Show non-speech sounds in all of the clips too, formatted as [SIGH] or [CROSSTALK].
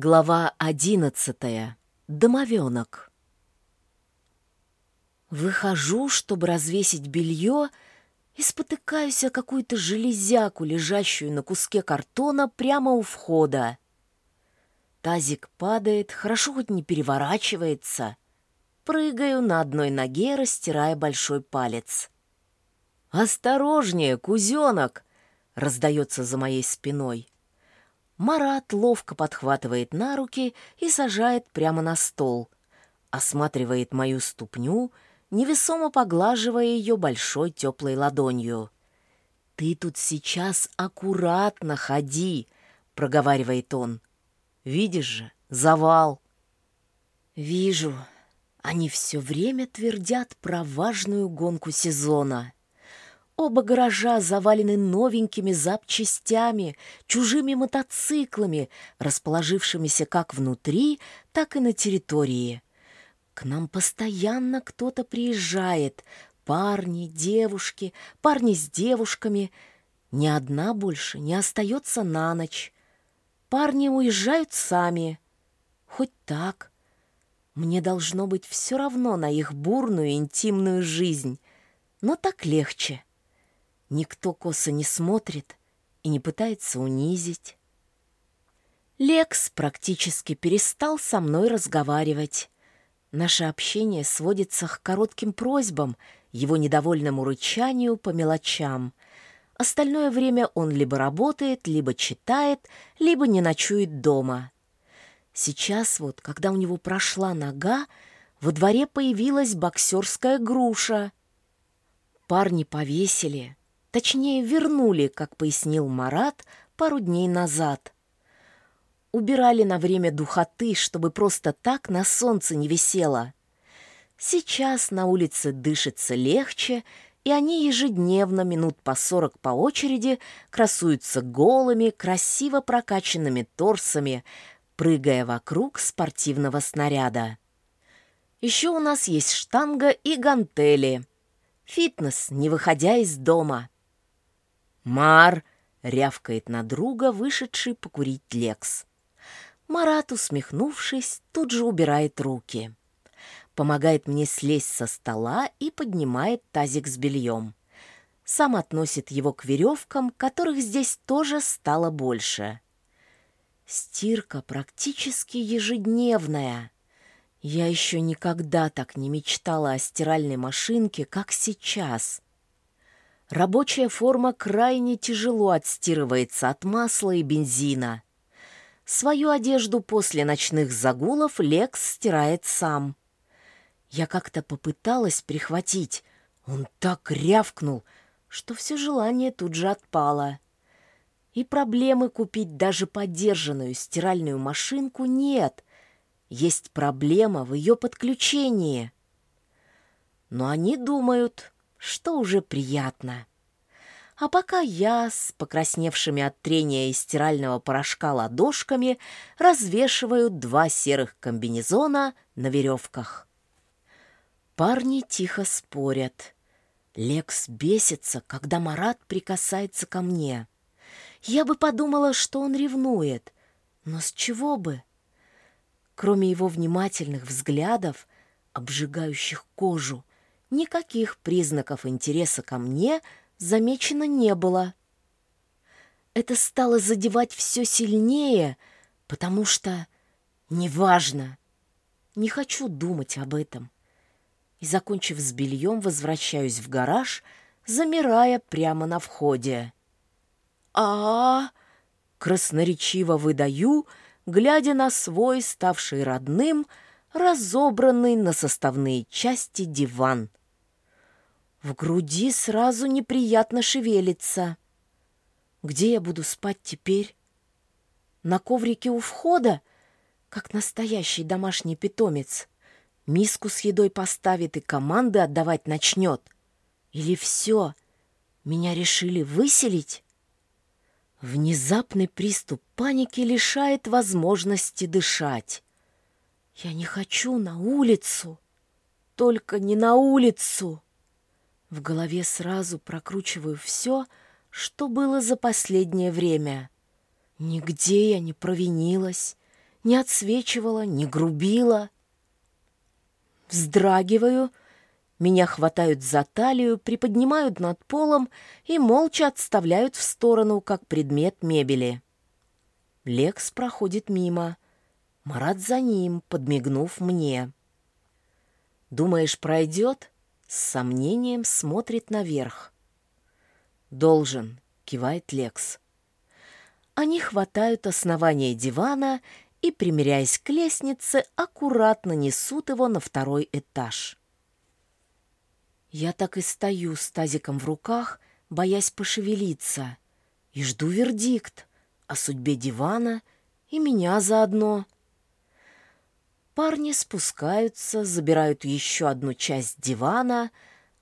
Глава одиннадцатая. Домовенок. Выхожу, чтобы развесить белье, и спотыкаюсь о какую-то железяку, лежащую на куске картона прямо у входа. Тазик падает, хорошо хоть не переворачивается. Прыгаю на одной ноге, растирая большой палец. «Осторожнее, кузенок!» — раздается за моей спиной. Марат ловко подхватывает на руки и сажает прямо на стол. Осматривает мою ступню, невесомо поглаживая ее большой теплой ладонью. «Ты тут сейчас аккуратно ходи», — проговаривает он. «Видишь же, завал». «Вижу. Они все время твердят про важную гонку сезона». Оба гаража завалены новенькими запчастями, чужими мотоциклами, расположившимися как внутри, так и на территории. К нам постоянно кто-то приезжает. Парни, девушки, парни с девушками. Ни одна больше не остается на ночь. Парни уезжают сами. Хоть так. Мне должно быть все равно на их бурную интимную жизнь. Но так легче. Никто косо не смотрит и не пытается унизить. Лекс практически перестал со мной разговаривать. Наше общение сводится к коротким просьбам, его недовольному рычанию по мелочам. Остальное время он либо работает, либо читает, либо не ночует дома. Сейчас вот, когда у него прошла нога, во дворе появилась боксерская груша. Парни повесили, Точнее, вернули, как пояснил Марат, пару дней назад. Убирали на время духоты, чтобы просто так на солнце не висело. Сейчас на улице дышится легче, и они ежедневно, минут по сорок по очереди, красуются голыми, красиво прокачанными торсами, прыгая вокруг спортивного снаряда. Еще у нас есть штанга и гантели. Фитнес, не выходя из дома. «Мар!» — рявкает на друга, вышедший покурить Лекс. Марат, усмехнувшись, тут же убирает руки. Помогает мне слезть со стола и поднимает тазик с бельем. Сам относит его к веревкам, которых здесь тоже стало больше. Стирка практически ежедневная. Я еще никогда так не мечтала о стиральной машинке, как сейчас — Рабочая форма крайне тяжело отстирывается от масла и бензина. Свою одежду после ночных загулов Лекс стирает сам. Я как-то попыталась прихватить. Он так рявкнул, что все желание тут же отпало. И проблемы купить даже подержанную стиральную машинку нет. Есть проблема в ее подключении. Но они думают, что уже приятно. А пока я с покрасневшими от трения и стирального порошка ладошками развешиваю два серых комбинезона на веревках. Парни тихо спорят. Лекс бесится, когда Марат прикасается ко мне. Я бы подумала, что он ревнует, но с чего бы? Кроме его внимательных взглядов, обжигающих кожу, никаких признаков интереса ко мне замечено не было. Это стало задевать все сильнее, потому что неважно. Не хочу думать об этом. И, закончив с бельем, возвращаюсь в гараж, замирая прямо на входе. а, -а, красноречиво выдаю, глядя на свой, ставший родным, разобранный на составные части диван. В груди сразу неприятно шевелится. Где я буду спать теперь? На коврике у входа, как настоящий домашний питомец. Миску с едой поставит и команды отдавать начнет. Или все, меня решили выселить? Внезапный приступ паники лишает возможности дышать. Я не хочу на улицу, только не на улицу. В голове сразу прокручиваю все, что было за последнее время. Нигде я не провинилась, не отсвечивала, не грубила. Вздрагиваю, меня хватают за талию, приподнимают над полом и молча отставляют в сторону, как предмет мебели. Лекс проходит мимо. Марат за ним, подмигнув мне. «Думаешь, пройдет?» С сомнением смотрит наверх. «Должен», — кивает Лекс. Они хватают основание дивана и, примеряясь к лестнице, аккуратно несут его на второй этаж. Я так и стою с тазиком в руках, боясь пошевелиться, и жду вердикт о судьбе дивана и меня заодно. Парни спускаются, забирают еще одну часть дивана.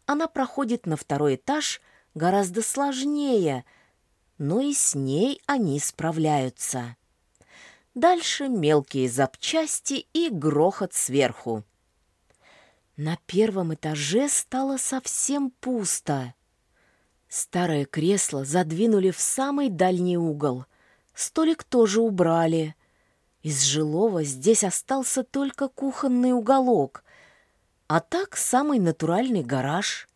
Она проходит на второй этаж гораздо сложнее, но и с ней они справляются. Дальше мелкие запчасти и грохот сверху. На первом этаже стало совсем пусто. Старое кресло задвинули в самый дальний угол. Столик тоже убрали. Из жилого здесь остался только кухонный уголок, а так самый натуральный гараж.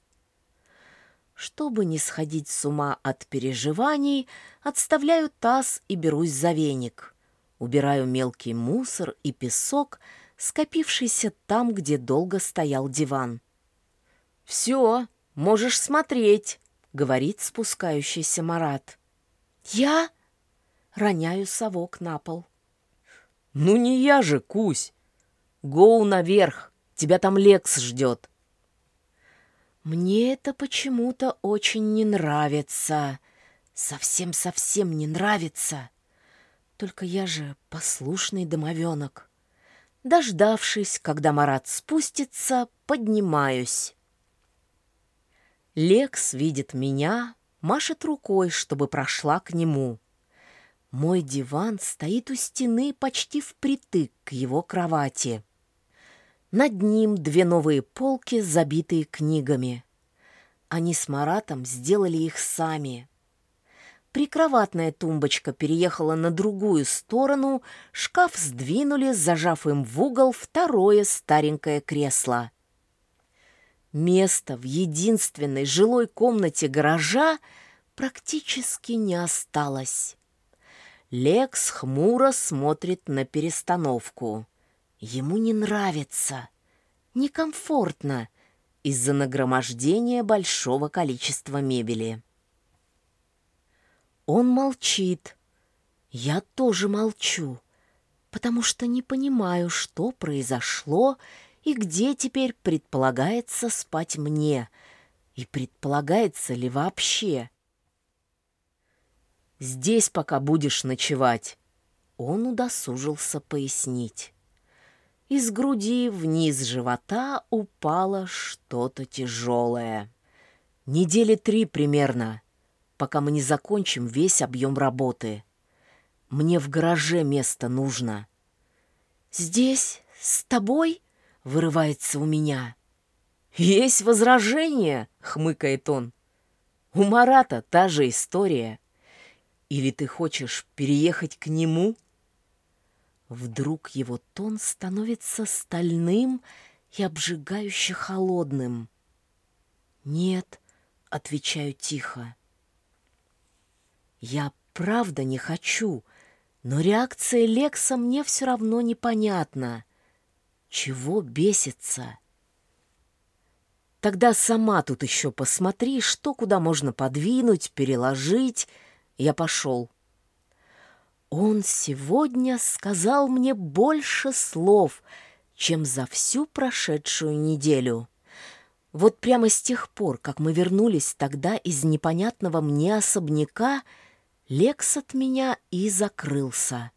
Чтобы не сходить с ума от переживаний, отставляю таз и берусь за веник. Убираю мелкий мусор и песок — скопившийся там, где долго стоял диван. «Все, можешь смотреть», — говорит спускающийся Марат. «Я?» — роняю совок на пол. «Ну не я же, Кусь! Гоу наверх, тебя там Лекс ждет!» Мне это почему-то очень не нравится. Совсем-совсем не нравится. Только я же послушный домовенок. Дождавшись, когда Марат спустится, поднимаюсь. Лекс видит меня, машет рукой, чтобы прошла к нему. Мой диван стоит у стены почти впритык к его кровати. Над ним две новые полки, забитые книгами. Они с Маратом сделали их сами. Прикроватная тумбочка переехала на другую сторону, шкаф сдвинули, зажав им в угол второе старенькое кресло. Места в единственной жилой комнате гаража практически не осталось. Лекс хмуро смотрит на перестановку. Ему не нравится, некомфортно из-за нагромождения большого количества мебели. Он молчит. Я тоже молчу, потому что не понимаю, что произошло и где теперь предполагается спать мне, и предполагается ли вообще. «Здесь пока будешь ночевать», — он удосужился пояснить. Из груди вниз живота упало что-то тяжелое. Недели три примерно — пока мы не закончим весь объем работы. Мне в гараже место нужно. «Здесь? С тобой?» — вырывается у меня. «Есть возражение?» — хмыкает он. «У Марата та же история. Или ты хочешь переехать к нему?» Вдруг его тон становится стальным и обжигающе холодным. «Нет», — отвечаю тихо. Я правда не хочу, но реакция Лекса мне все равно непонятна. Чего бесится? Тогда сама тут еще посмотри, что куда можно подвинуть, переложить. Я пошел. Он сегодня сказал мне больше слов, чем за всю прошедшую неделю. Вот прямо с тех пор, как мы вернулись тогда из непонятного мне особняка, Лекс от меня и закрылся.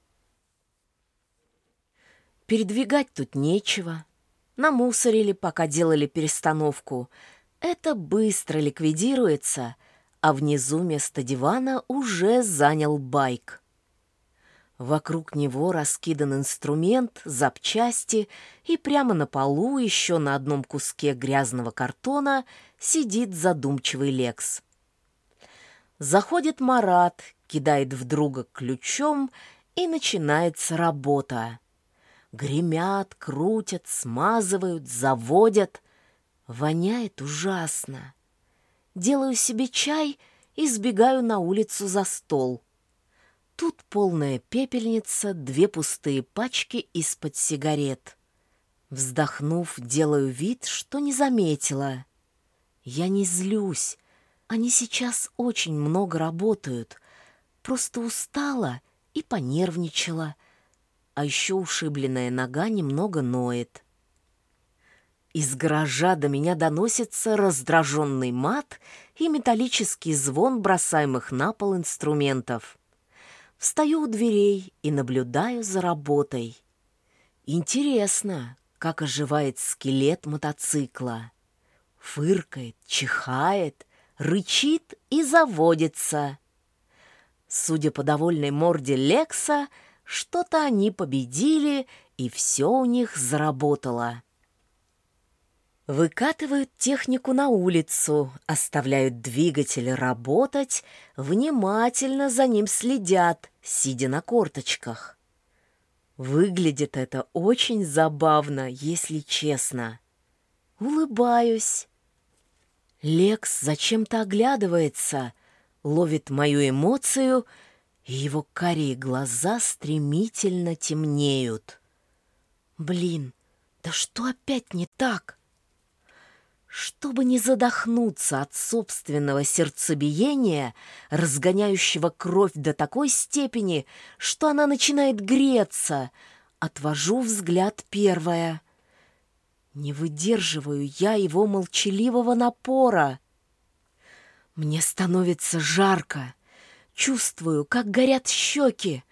Передвигать тут нечего. Намусорили, пока делали перестановку. Это быстро ликвидируется, а внизу место дивана уже занял байк. Вокруг него раскидан инструмент, запчасти, и прямо на полу еще на одном куске грязного картона сидит задумчивый Лекс. Заходит Марат, кидает в друга ключом и начинается работа. Гремят, крутят, смазывают, заводят. Воняет ужасно. Делаю себе чай и сбегаю на улицу за стол. Тут полная пепельница, две пустые пачки из-под сигарет. Вздохнув, делаю вид, что не заметила. Я не злюсь. Они сейчас очень много работают. Просто устала и понервничала. А еще ушибленная нога немного ноет. Из гаража до меня доносится раздраженный мат и металлический звон бросаемых на пол инструментов. Встаю у дверей и наблюдаю за работой. Интересно, как оживает скелет мотоцикла. Фыркает, чихает, рычит и заводится. Судя по довольной морде Лекса, что-то они победили, и все у них заработало. Выкатывают технику на улицу, оставляют двигатель работать, внимательно за ним следят, сидя на корточках. Выглядит это очень забавно, если честно. Улыбаюсь. Лекс зачем-то оглядывается, ловит мою эмоцию, и его карие глаза стремительно темнеют. Блин, да что опять не так? Чтобы не задохнуться от собственного сердцебиения, разгоняющего кровь до такой степени, что она начинает греться, отвожу взгляд первая. Не выдерживаю я его молчаливого напора. Мне становится жарко, чувствую, как горят щеки,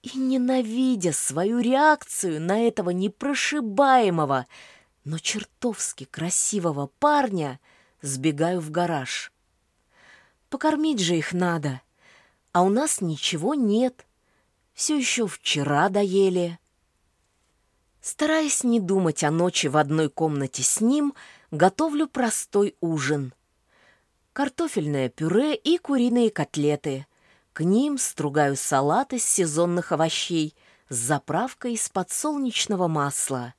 и, ненавидя свою реакцию на этого непрошибаемого, но чертовски красивого парня сбегаю в гараж. Покормить же их надо, а у нас ничего нет. Все еще вчера доели. Стараясь не думать о ночи в одной комнате с ним, готовлю простой ужин. Картофельное пюре и куриные котлеты. К ним стругаю салат из сезонных овощей с заправкой из подсолнечного масла.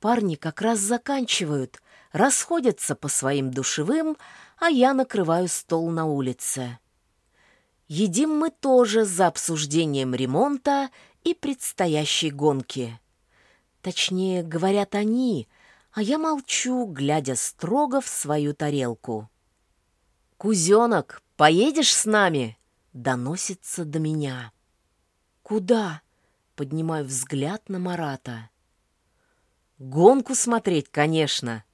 Парни как раз заканчивают, расходятся по своим душевым, а я накрываю стол на улице. Едим мы тоже за обсуждением ремонта и предстоящей гонки. Точнее, говорят они, а я молчу, глядя строго в свою тарелку. «Кузенок, поедешь с нами?» — доносится до меня. «Куда?» — поднимаю взгляд на Марата. Гонку смотреть, конечно.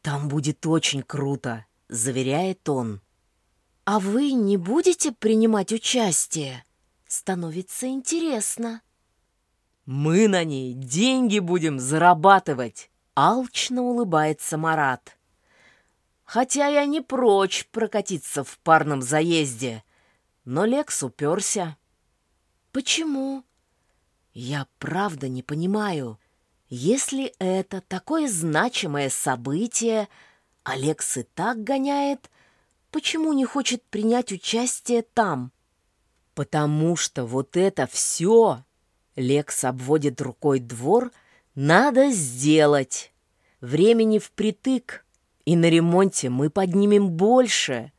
Там будет очень круто, заверяет он. А вы не будете принимать участие? Становится интересно. Мы на ней деньги будем зарабатывать, алчно улыбается Марат. Хотя я не прочь прокатиться в парном заезде, но Лекс уперся. Почему? Я правда не понимаю. Если это такое значимое событие, Алекс и так гоняет, почему не хочет принять участие там? Потому что вот это все, Лекс обводит рукой двор, надо сделать. Времени впритык, и на ремонте мы поднимем больше.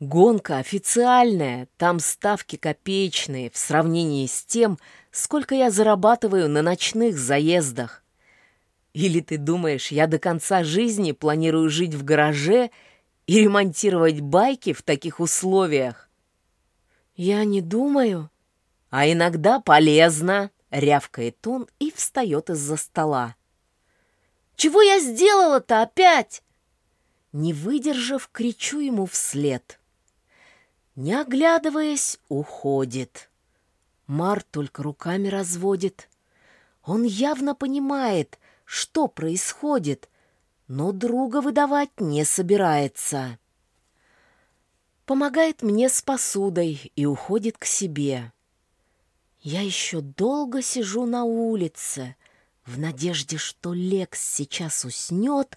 Гонка официальная, там ставки копеечные в сравнении с тем, сколько я зарабатываю на ночных заездах. Или ты думаешь, я до конца жизни планирую жить в гараже и ремонтировать байки в таких условиях? Я не думаю. А иногда полезно, рявкает он и встает из-за стола. Чего я сделала-то опять? Не выдержав, кричу ему вслед. Не оглядываясь, уходит. Мар только руками разводит. Он явно понимает, что происходит, но друга выдавать не собирается. Помогает мне с посудой и уходит к себе. Я еще долго сижу на улице, в надежде, что Лекс сейчас уснет,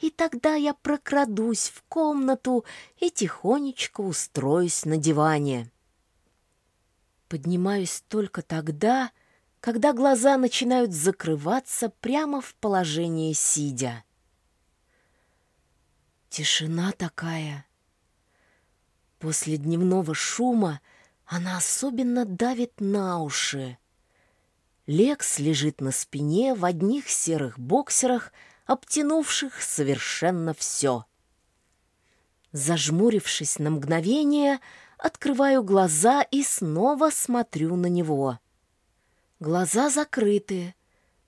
и тогда я прокрадусь в комнату и тихонечко устроюсь на диване. Поднимаюсь только тогда, когда глаза начинают закрываться прямо в положении сидя. Тишина такая. После дневного шума она особенно давит на уши. Лекс лежит на спине в одних серых боксерах, обтянувших совершенно все. Зажмурившись на мгновение, открываю глаза и снова смотрю на него. Глаза закрыты.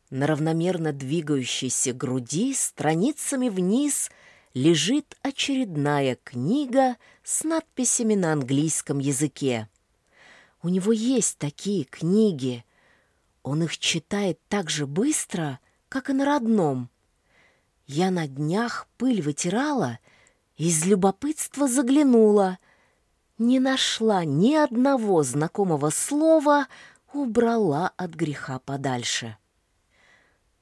На равномерно двигающейся груди страницами вниз лежит очередная книга с надписями на английском языке. У него есть такие книги. Он их читает так же быстро, как и на родном. Я на днях пыль вытирала, из любопытства заглянула. Не нашла ни одного знакомого слова — убрала от греха подальше.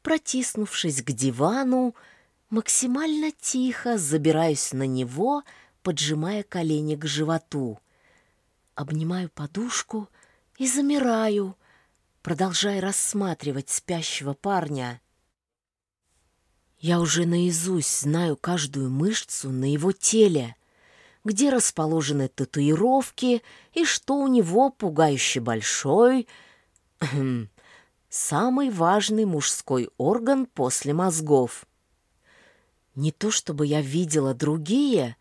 Протиснувшись к дивану, максимально тихо забираюсь на него, поджимая колени к животу. Обнимаю подушку и замираю, продолжая рассматривать спящего парня. Я уже наизусть знаю каждую мышцу на его теле — где расположены татуировки и что у него пугающе большой, [CLEARS THROAT] самый важный мужской орган после мозгов. Не то чтобы я видела другие,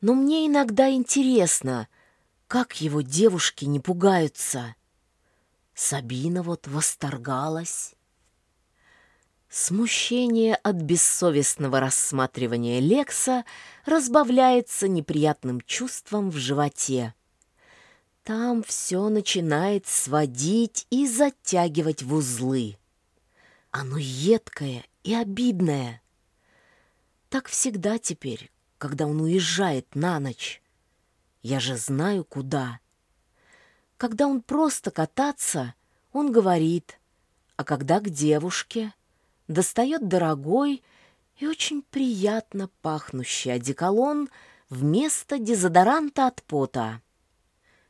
но мне иногда интересно, как его девушки не пугаются. Сабина вот восторгалась. Смущение от бессовестного рассматривания Лекса разбавляется неприятным чувством в животе. Там все начинает сводить и затягивать в узлы. Оно едкое и обидное. Так всегда теперь, когда он уезжает на ночь. Я же знаю, куда. Когда он просто кататься, он говорит, а когда к девушке — достает дорогой и очень приятно пахнущий одеколон вместо дезодоранта от пота.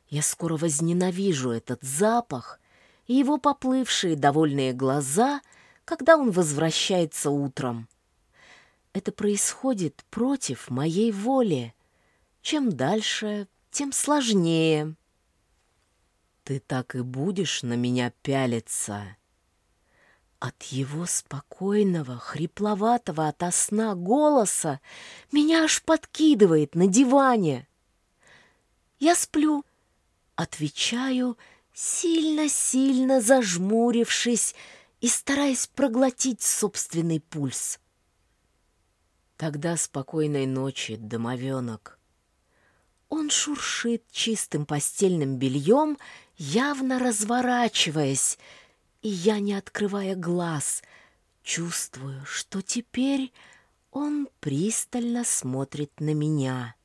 Я скоро возненавижу этот запах и его поплывшие довольные глаза, когда он возвращается утром. Это происходит против моей воли. Чем дальше, тем сложнее. Ты так и будешь на меня пялиться, от его спокойного, хрипловатого ото сна голоса меня аж подкидывает на диване. Я сплю, отвечаю, сильно-сильно зажмурившись и стараясь проглотить собственный пульс. Тогда спокойной ночи, домовенок. Он шуршит чистым постельным бельем, явно разворачиваясь, и я, не открывая глаз, чувствую, что теперь он пристально смотрит на меня.